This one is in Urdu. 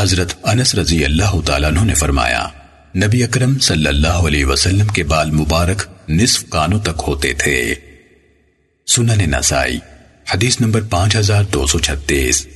حضرت انس رضی اللہ تعالیٰ عنہ نے فرمایا، نبی اکرم صلی اللہ علیہ وسلم کے بال مبارک نصف کانوں تک ہوتے تھے۔ سنن نسائی، حدیث نمبر پانچ ہزار دو سو چھتیس۔